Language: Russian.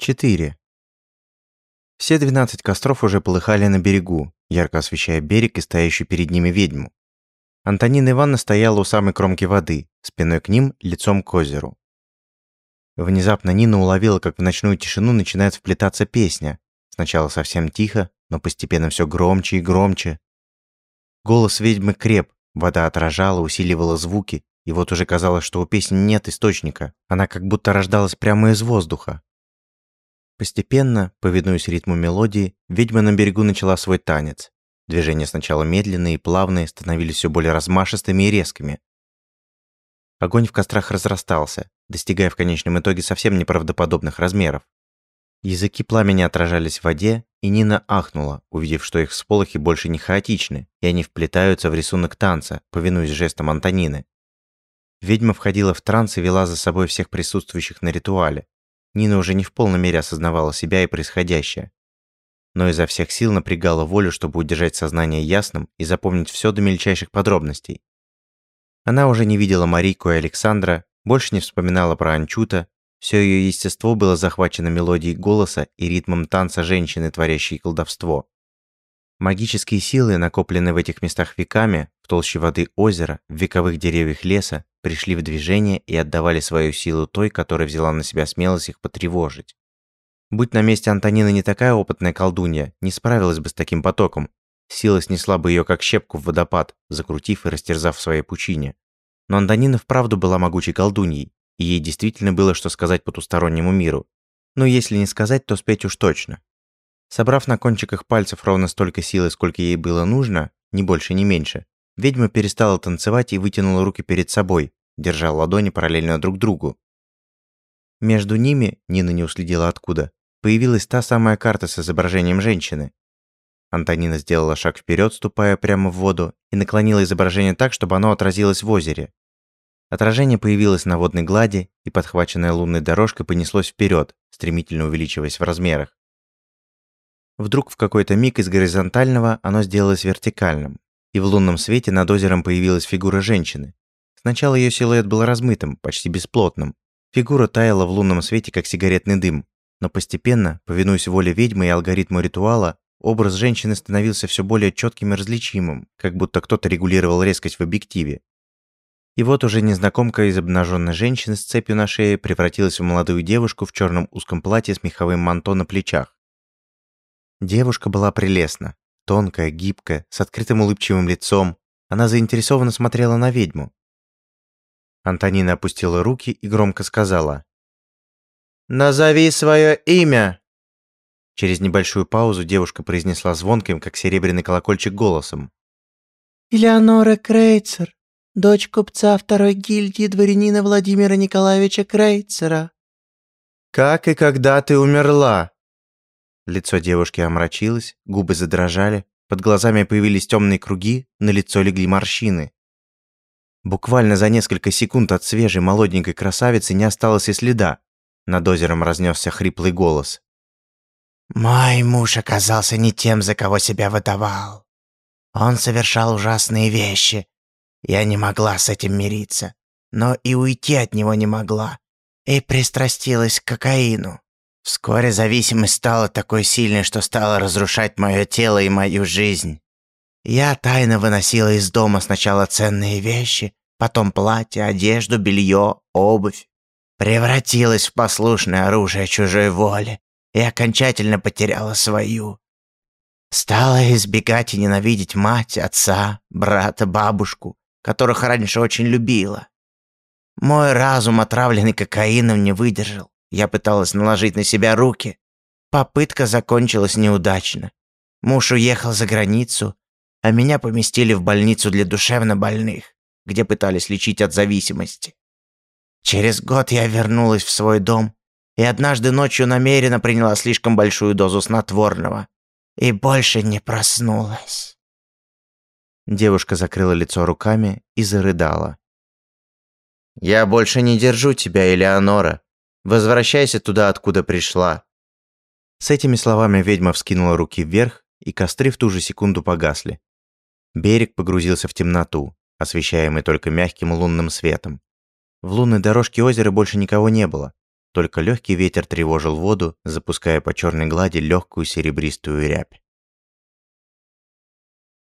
4. Все 12 костров уже полыхали на берегу, ярко освещая берег и стоящую перед ними ведьму. Антонина Ивановна стояла у самой кромки воды, спиной к ним, лицом к озеру. Внезапно Нина уловила, как в ночную тишину начинает вплетаться песня. Сначала совсем тихо, но постепенно все громче и громче. Голос ведьмы креп, вода отражала, усиливала звуки, и вот уже казалось, что у песни нет источника, она как будто рождалась прямо из воздуха. Постепенно, повинуясь ритму мелодии, ведьма на берегу начала свой танец. Движения сначала медленные и плавные становились все более размашистыми и резкими. Огонь в кострах разрастался, достигая в конечном итоге совсем неправдоподобных размеров. Языки пламени отражались в воде, и Нина ахнула, увидев, что их всполохи больше не хаотичны, и они вплетаются в рисунок танца, повинуясь жестам Антонины. Ведьма входила в транс и вела за собой всех присутствующих на ритуале, Нина уже не в полной мере осознавала себя и происходящее. Но изо всех сил напрягала волю, чтобы удержать сознание ясным и запомнить все до мельчайших подробностей. Она уже не видела Марику и Александра, больше не вспоминала про Анчута, все ее естество было захвачено мелодией голоса и ритмом танца женщины, творящей колдовство. Магические силы, накопленные в этих местах веками, в толще воды озера, в вековых деревьях леса, пришли в движение и отдавали свою силу той, которая взяла на себя смелость их потревожить. Будь на месте Антонины не такая опытная колдунья, не справилась бы с таким потоком. Сила снесла бы ее как щепку в водопад, закрутив и растерзав в своей пучине. Но Антонина вправду была могучей колдуньей, и ей действительно было что сказать потустороннему миру. Но если не сказать, то спеть уж точно. Собрав на кончиках пальцев ровно столько силы, сколько ей было нужно, ни больше, ни меньше, ведьма перестала танцевать и вытянула руки перед собой, держа ладони параллельно друг другу. Между ними, Нина не уследила откуда, появилась та самая карта с изображением женщины. Антонина сделала шаг вперед, ступая прямо в воду, и наклонила изображение так, чтобы оно отразилось в озере. Отражение появилось на водной глади, и подхваченная лунной дорожкой понеслось вперед, стремительно увеличиваясь в размерах. Вдруг в какой-то миг из горизонтального оно сделалось вертикальным, и в лунном свете над озером появилась фигура женщины. Сначала ее силуэт был размытым, почти бесплотным. Фигура таяла в лунном свете, как сигаретный дым. Но постепенно, повинуясь воле ведьмы и алгоритму ритуала, образ женщины становился все более четким и различимым, как будто кто-то регулировал резкость в объективе. И вот уже незнакомка из обнаженной женщины с цепью на шее превратилась в молодую девушку в черном узком платье с меховым манто на плечах. Девушка была прелестна. Тонкая, гибкая, с открытым улыбчивым лицом. Она заинтересованно смотрела на ведьму. Антонина опустила руки и громко сказала. «Назови свое имя!» Через небольшую паузу девушка произнесла звонким, как серебряный колокольчик, голосом. «Элеонора Крейцер, дочь купца второй гильдии дворянина Владимира Николаевича Крейцера». «Как и когда ты умерла?» Лицо девушки омрачилось, губы задрожали, под глазами появились темные круги, на лицо легли морщины. Буквально за несколько секунд от свежей молоденькой красавицы не осталось и следа. Над озером разнесся хриплый голос. «Мой муж оказался не тем, за кого себя выдавал. Он совершал ужасные вещи. Я не могла с этим мириться, но и уйти от него не могла. И пристрастилась к кокаину. Вскоре зависимость стала такой сильной, что стала разрушать мое тело и мою жизнь. Я тайно выносила из дома сначала ценные вещи, потом платье, одежду, белье, обувь. Превратилась в послушное оружие чужой воли и окончательно потеряла свою. Стала избегать и ненавидеть мать, отца, брата, бабушку, которых раньше очень любила. Мой разум, отравленный кокаином, не выдержал. Я пыталась наложить на себя руки. Попытка закончилась неудачно. Муж уехал за границу, а меня поместили в больницу для душевнобольных, где пытались лечить от зависимости. Через год я вернулась в свой дом и однажды ночью намеренно приняла слишком большую дозу снотворного и больше не проснулась. Девушка закрыла лицо руками и зарыдала. «Я больше не держу тебя, Элеонора. Возвращайся туда, откуда пришла». С этими словами ведьма вскинула руки вверх, и костры в ту же секунду погасли. Берег погрузился в темноту, освещаемый только мягким лунным светом. В лунной дорожке озера больше никого не было. Только легкий ветер тревожил воду, запуская по черной глади легкую серебристую рябь.